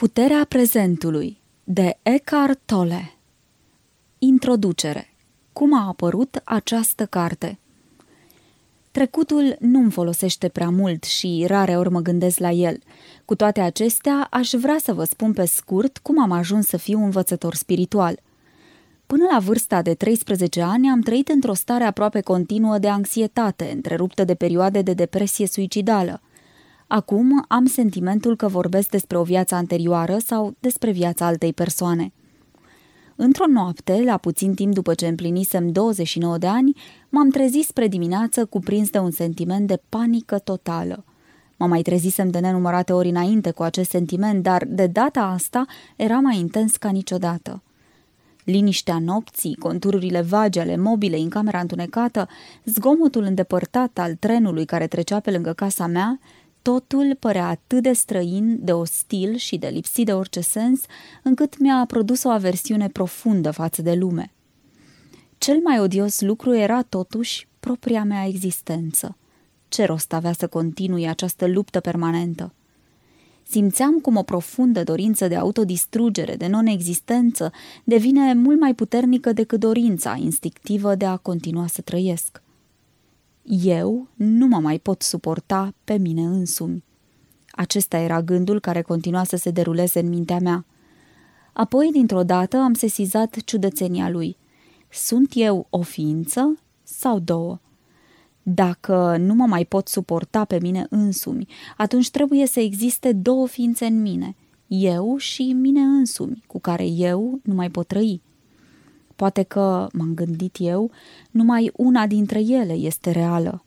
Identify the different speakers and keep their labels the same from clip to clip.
Speaker 1: Puterea prezentului de Eckhart Tolle Introducere Cum a apărut această carte? Trecutul nu-mi folosește prea mult și rare ori mă gândesc la el. Cu toate acestea, aș vrea să vă spun pe scurt cum am ajuns să fiu învățător spiritual. Până la vârsta de 13 ani am trăit într-o stare aproape continuă de anxietate, întreruptă de perioade de depresie suicidală. Acum am sentimentul că vorbesc despre o viață anterioară sau despre viața altei persoane. Într-o noapte, la puțin timp după ce împlinisem 29 de ani, m-am trezit spre dimineață cuprins de un sentiment de panică totală. Mă mai trezisem de nenumărate ori înainte cu acest sentiment, dar de data asta era mai intens ca niciodată. Liniștea nopții, contururile vagi ale mobilei în camera întunecată, zgomotul îndepărtat al trenului care trecea pe lângă casa mea Totul părea atât de străin, de ostil și de lipsit de orice sens, încât mi-a produs o aversiune profundă față de lume. Cel mai odios lucru era totuși propria mea existență. Ce rost avea să continui această luptă permanentă? Simțeam cum o profundă dorință de autodistrugere, de non-existență, devine mult mai puternică decât dorința instinctivă de a continua să trăiesc. Eu nu mă mai pot suporta pe mine însumi. Acesta era gândul care continua să se deruleze în mintea mea. Apoi, dintr-o dată, am sesizat ciudățenia lui. Sunt eu o ființă sau două? Dacă nu mă mai pot suporta pe mine însumi, atunci trebuie să existe două ființe în mine, eu și mine însumi, cu care eu nu mai pot trăi. Poate că, m-am gândit eu, numai una dintre ele este reală.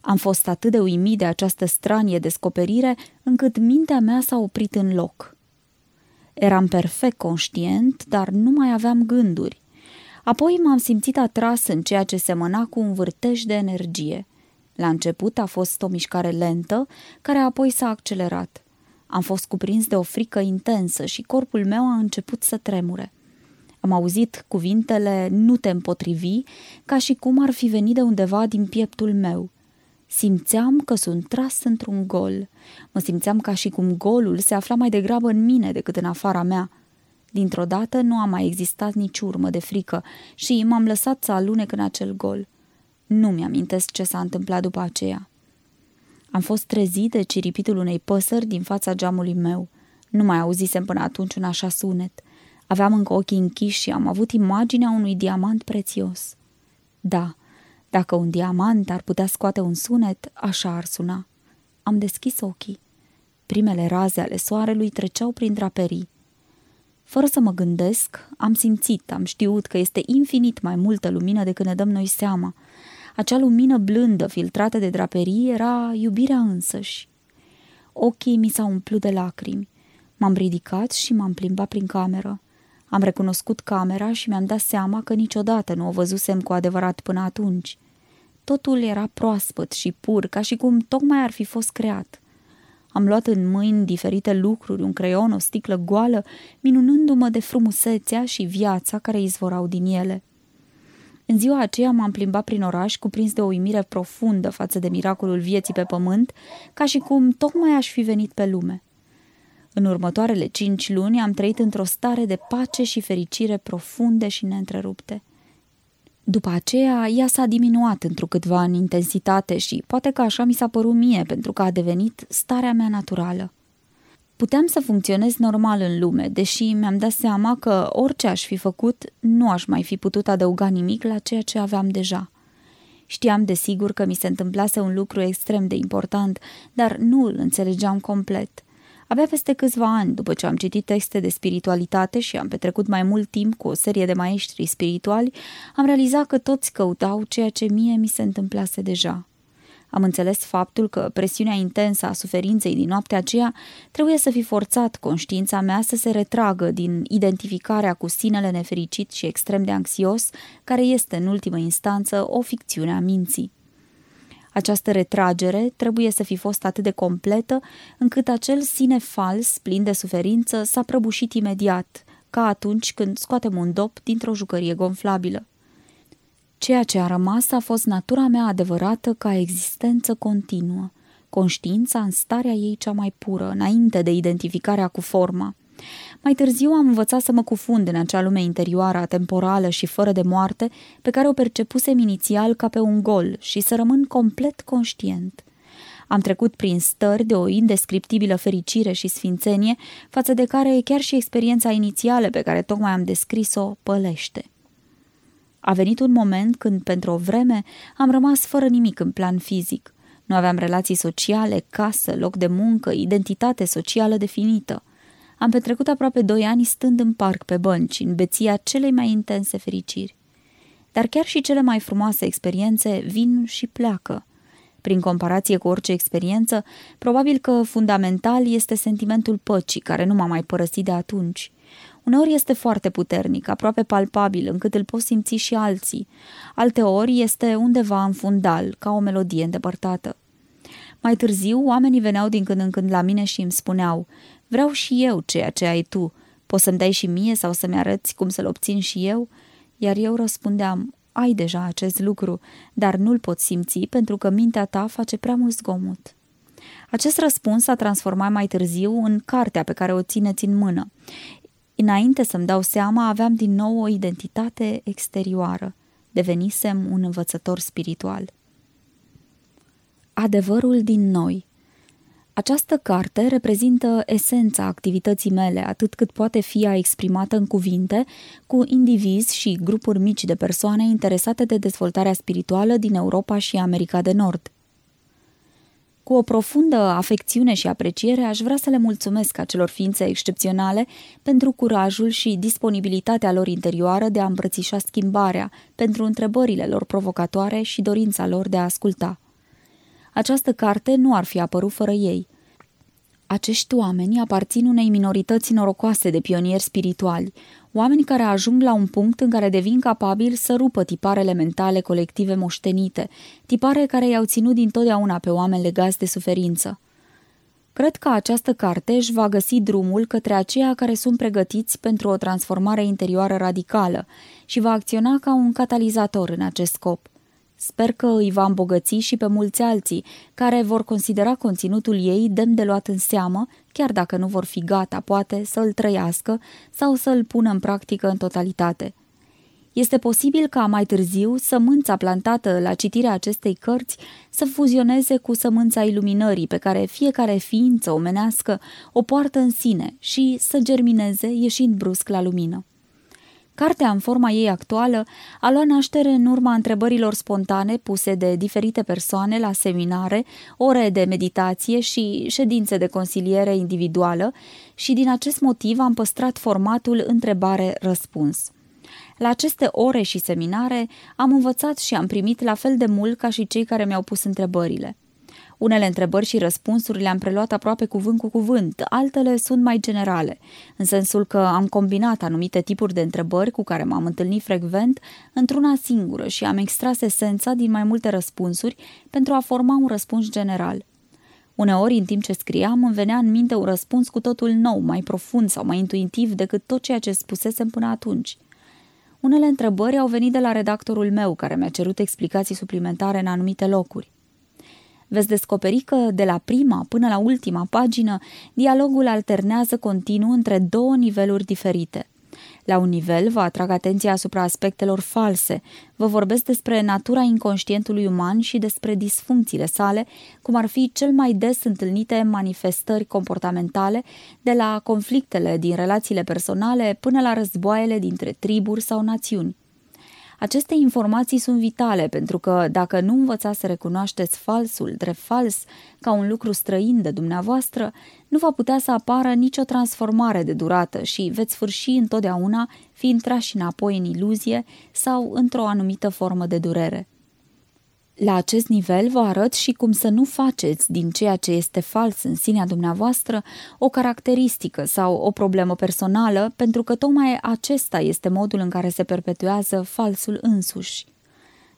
Speaker 1: Am fost atât de uimit de această stranie descoperire, încât mintea mea s-a oprit în loc. Eram perfect conștient, dar nu mai aveam gânduri. Apoi m-am simțit atras în ceea ce semăna cu un vârtej de energie. La început a fost o mișcare lentă, care apoi s-a accelerat. Am fost cuprins de o frică intensă și corpul meu a început să tremure. Am auzit cuvintele nu te împotrivi, ca și cum ar fi venit de undeva din pieptul meu. Simțeam că sunt tras într-un gol. Mă simțeam ca și cum golul se afla mai degrabă în mine decât în afara mea. Dintr-o dată nu a mai existat nici urmă de frică și m-am lăsat să alunec în acel gol. Nu mi-amintesc ce s-a întâmplat după aceea. Am fost trezit de ciripitul unei păsări din fața geamului meu. Nu mai auzisem până atunci un așa sunet – Aveam încă ochii închiși și am avut imaginea unui diamant prețios. Da, dacă un diamant ar putea scoate un sunet, așa ar suna. Am deschis ochii. Primele raze ale soarelui treceau prin draperii. Fără să mă gândesc, am simțit, am știut că este infinit mai multă lumină decât ne dăm noi seama. Acea lumină blândă, filtrată de draperii, era iubirea însăși. Ochii mi s-au umplut de lacrimi. M-am ridicat și m-am plimbat prin cameră. Am recunoscut camera și mi-am dat seama că niciodată nu o văzusem cu adevărat până atunci. Totul era proaspăt și pur, ca și cum tocmai ar fi fost creat. Am luat în mâini diferite lucruri, un creion, o sticlă goală, minunându-mă de frumusețea și viața care izvorau din ele. În ziua aceea m-am plimbat prin oraș cuprins de o uimire profundă față de miracolul vieții pe pământ, ca și cum tocmai aș fi venit pe lume. În următoarele cinci luni am trăit într-o stare de pace și fericire profunde și neîntrerupte. După aceea, ea s-a diminuat întrucâtva în intensitate și poate că așa mi s-a părut mie, pentru că a devenit starea mea naturală. Puteam să funcționez normal în lume, deși mi-am dat seama că orice aș fi făcut, nu aș mai fi putut adăuga nimic la ceea ce aveam deja. Știam desigur că mi se întâmplase un lucru extrem de important, dar nu îl înțelegeam complet – Abia peste câțiva ani, după ce am citit texte de spiritualitate și am petrecut mai mult timp cu o serie de maestri spirituali, am realizat că toți căutau ceea ce mie mi se întâmplase deja. Am înțeles faptul că presiunea intensă a suferinței din noaptea aceea trebuie să fi forțat conștiința mea să se retragă din identificarea cu sinele nefericit și extrem de anxios, care este în ultimă instanță o ficțiune a minții. Această retragere trebuie să fi fost atât de completă încât acel sine fals, plin de suferință, s-a prăbușit imediat, ca atunci când scoatem un dop dintr-o jucărie gonflabilă. Ceea ce a rămas a fost natura mea adevărată ca existență continuă, conștiința în starea ei cea mai pură, înainte de identificarea cu forma. Mai târziu am învățat să mă cufund în acea lume interioară, temporală și fără de moarte, pe care o percepusem inițial ca pe un gol și să rămân complet conștient. Am trecut prin stări de o indescriptibilă fericire și sfințenie, față de care chiar și experiența inițială pe care tocmai am descris-o pălește. A venit un moment când, pentru o vreme, am rămas fără nimic în plan fizic. Nu aveam relații sociale, casă, loc de muncă, identitate socială definită. Am petrecut aproape doi ani stând în parc pe bănci, în beția celei mai intense fericiri. Dar chiar și cele mai frumoase experiențe vin și pleacă. Prin comparație cu orice experiență, probabil că fundamental este sentimentul păcii, care nu m-a mai părăsit de atunci. Uneori este foarte puternic, aproape palpabil, încât îl pot simți și alții. Alteori este undeva în fundal, ca o melodie îndepărtată. Mai târziu, oamenii veneau din când în când la mine și îmi spuneau Vreau și eu ceea ce ai tu. Poți să-mi dai și mie sau să-mi arăți cum să-l obțin și eu?" Iar eu răspundeam ai deja acest lucru, dar nu-l poți simți pentru că mintea ta face prea mult zgomot. Acest răspuns s-a transformat mai târziu în cartea pe care o țineți în mână. Înainte să-mi dau seama, aveam din nou o identitate exterioară. Devenisem un învățător spiritual. Adevărul din noi această carte reprezintă esența activității mele, atât cât poate fi exprimată în cuvinte, cu indivizi și grupuri mici de persoane interesate de dezvoltarea spirituală din Europa și America de Nord. Cu o profundă afecțiune și apreciere aș vrea să le mulțumesc acelor ființe excepționale pentru curajul și disponibilitatea lor interioară de a îmbrățișa schimbarea, pentru întrebările lor provocatoare și dorința lor de a asculta. Această carte nu ar fi apărut fără ei. Acești oameni aparțin unei minorități norocoase de pionieri spirituali, oameni care ajung la un punct în care devin capabili să rupă tiparele mentale colective moștenite, tipare care i-au ținut dintotdeauna pe oameni legați de suferință. Cred că această carte își va găsi drumul către aceia care sunt pregătiți pentru o transformare interioară radicală și va acționa ca un catalizator în acest scop. Sper că îi va îmbogăți și pe mulți alții, care vor considera conținutul ei demn de luat în seamă, chiar dacă nu vor fi gata, poate, să îl trăiască sau să îl pună în practică în totalitate. Este posibil ca mai târziu sămânța plantată la citirea acestei cărți să fuzioneze cu sămânța iluminării pe care fiecare ființă omenească o poartă în sine și să germineze ieșind brusc la lumină. Cartea, în forma ei actuală, a luat naștere în urma întrebărilor spontane puse de diferite persoane la seminare, ore de meditație și ședințe de consiliere individuală și din acest motiv am păstrat formatul întrebare-răspuns. La aceste ore și seminare am învățat și am primit la fel de mult ca și cei care mi-au pus întrebările. Unele întrebări și răspunsuri le-am preluat aproape cuvânt cu cuvânt, altele sunt mai generale, în sensul că am combinat anumite tipuri de întrebări cu care m-am întâlnit frecvent într-una singură și am extras esența din mai multe răspunsuri pentru a forma un răspuns general. Uneori, în timp ce scriam, îmi venea în minte un răspuns cu totul nou, mai profund sau mai intuitiv decât tot ceea ce spusesem până atunci. Unele întrebări au venit de la redactorul meu, care mi-a cerut explicații suplimentare în anumite locuri veți descoperi că, de la prima până la ultima pagină, dialogul alternează continuu între două niveluri diferite. La un nivel vă atrag atenția asupra aspectelor false, vă vorbesc despre natura inconștientului uman și despre disfuncțiile sale, cum ar fi cel mai des întâlnite manifestări comportamentale, de la conflictele din relațiile personale până la războaiele dintre triburi sau națiuni. Aceste informații sunt vitale pentru că dacă nu învățați să recunoașteți falsul drept fals ca un lucru străin de dumneavoastră, nu va putea să apară nicio transformare de durată și veți sfârși întotdeauna fiind trași înapoi în iluzie sau într-o anumită formă de durere. La acest nivel vă arăt și cum să nu faceți din ceea ce este fals în sinea dumneavoastră o caracteristică sau o problemă personală, pentru că tocmai acesta este modul în care se perpetuează falsul însuși.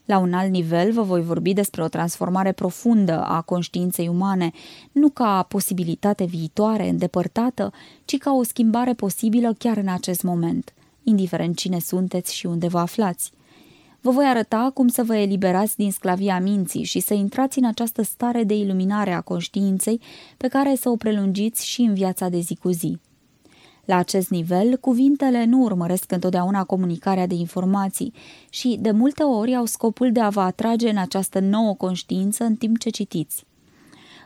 Speaker 1: La un alt nivel vă voi vorbi despre o transformare profundă a conștiinței umane, nu ca posibilitate viitoare, îndepărtată, ci ca o schimbare posibilă chiar în acest moment, indiferent cine sunteți și unde vă aflați – Vă voi arăta cum să vă eliberați din sclavia minții și să intrați în această stare de iluminare a conștiinței pe care să o prelungiți și în viața de zi cu zi. La acest nivel, cuvintele nu urmăresc întotdeauna comunicarea de informații și, de multe ori, au scopul de a vă atrage în această nouă conștiință în timp ce citiți.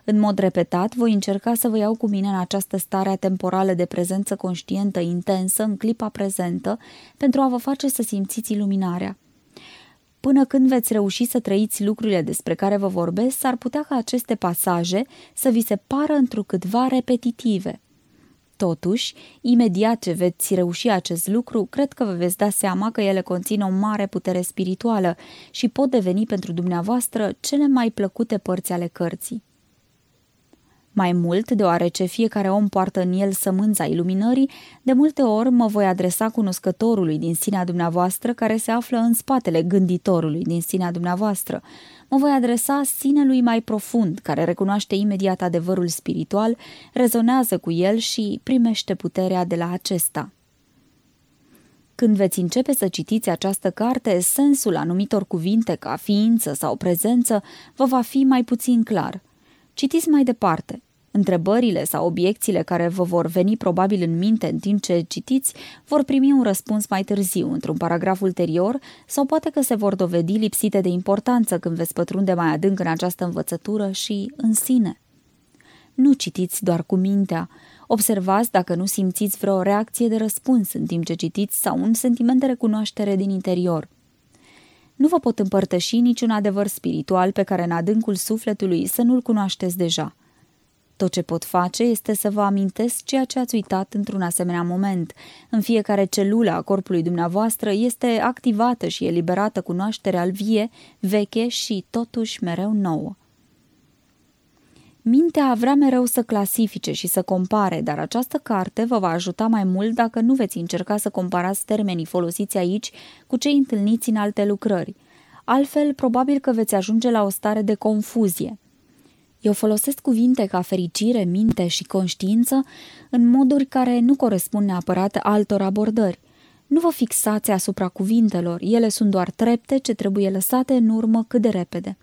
Speaker 1: În mod repetat, voi încerca să vă iau cu mine în această stare temporală de prezență conștientă intensă în clipa prezentă pentru a vă face să simțiți iluminarea. Până când veți reuși să trăiți lucrurile despre care vă vorbesc, s-ar putea ca aceste pasaje să vi se pară întrucâtva repetitive – Totuși, imediat ce veți reuși acest lucru, cred că vă veți da seama că ele conțin o mare putere spirituală și pot deveni pentru dumneavoastră cele mai plăcute părți ale cărții. Mai mult, deoarece fiecare om poartă în el sămânța iluminării, de multe ori mă voi adresa cunoscătorului din sinea dumneavoastră care se află în spatele gânditorului din sinea dumneavoastră. Mă voi adresa sinelui mai profund, care recunoaște imediat adevărul spiritual, rezonează cu el și primește puterea de la acesta. Când veți începe să citiți această carte, sensul anumitor cuvinte ca ființă sau prezență vă va fi mai puțin clar. Citiți mai departe. Întrebările sau obiecțiile care vă vor veni probabil în minte în timp ce citiți vor primi un răspuns mai târziu, într-un paragraf ulterior, sau poate că se vor dovedi lipsite de importanță când veți pătrunde mai adânc în această învățătură și în sine. Nu citiți doar cu mintea, observați dacă nu simțiți vreo reacție de răspuns în timp ce citiți sau un sentiment de recunoaștere din interior. Nu vă pot împărtăși niciun adevăr spiritual pe care în adâncul sufletului să nu-l cunoașteți deja – tot ce pot face este să vă amintesc ceea ce ați uitat într-un asemenea moment. În fiecare celulă a corpului dumneavoastră este activată și eliberată cunoașterea al vie, veche și totuși mereu nouă. Mintea vrea mereu să clasifice și să compare, dar această carte vă va ajuta mai mult dacă nu veți încerca să comparați termenii folosiți aici cu cei întâlniți în alte lucrări. Altfel, probabil că veți ajunge la o stare de confuzie – eu folosesc cuvinte ca fericire, minte și conștiință în moduri care nu corespund neapărat altor abordări. Nu vă fixați asupra cuvintelor, ele sunt doar trepte ce trebuie lăsate în urmă cât de repede.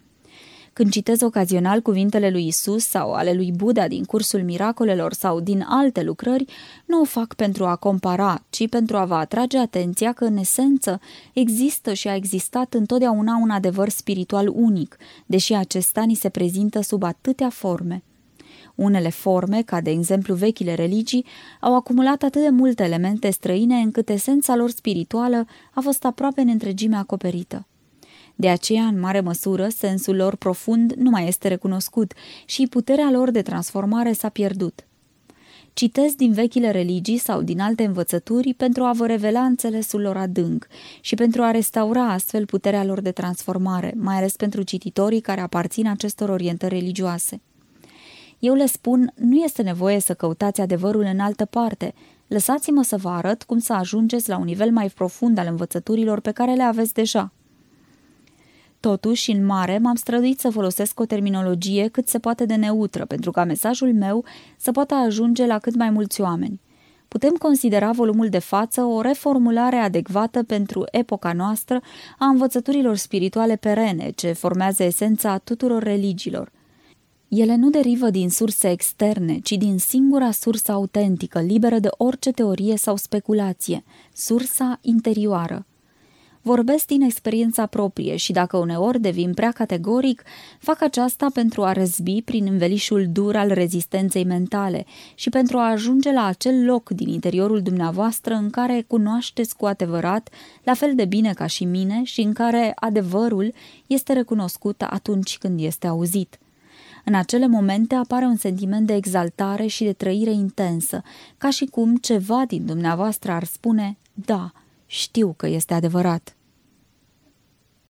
Speaker 1: Când citez ocazional cuvintele lui Isus sau ale lui Buddha din cursul miracolelor sau din alte lucrări, nu o fac pentru a compara, ci pentru a vă atrage atenția că, în esență, există și a existat întotdeauna un adevăr spiritual unic, deși acesta ni se prezintă sub atâtea forme. Unele forme, ca de exemplu vechile religii, au acumulat atât de multe elemente străine încât esența lor spirituală a fost aproape în întregime acoperită. De aceea, în mare măsură, sensul lor profund nu mai este recunoscut și puterea lor de transformare s-a pierdut. Citesc din vechile religii sau din alte învățături pentru a vă revela înțelesul lor adânc și pentru a restaura astfel puterea lor de transformare, mai ales pentru cititorii care aparțin acestor orientări religioase. Eu le spun, nu este nevoie să căutați adevărul în altă parte, lăsați-mă să vă arăt cum să ajungeți la un nivel mai profund al învățăturilor pe care le aveți deja – Totuși, în mare, m-am străduit să folosesc o terminologie cât se poate de neutră, pentru ca mesajul meu să poată ajunge la cât mai mulți oameni. Putem considera volumul de față o reformulare adecvată pentru epoca noastră a învățăturilor spirituale perene, ce formează esența tuturor religiilor. Ele nu derivă din surse externe, ci din singura sursă autentică, liberă de orice teorie sau speculație, sursa interioară. Vorbesc din experiența proprie și dacă uneori devin prea categoric, fac aceasta pentru a răzbi prin învelișul dur al rezistenței mentale și pentru a ajunge la acel loc din interiorul dumneavoastră în care cunoașteți cu adevărat, la fel de bine ca și mine, și în care adevărul este recunoscut atunci când este auzit. În acele momente apare un sentiment de exaltare și de trăire intensă, ca și cum ceva din dumneavoastră ar spune, da, știu că este adevărat.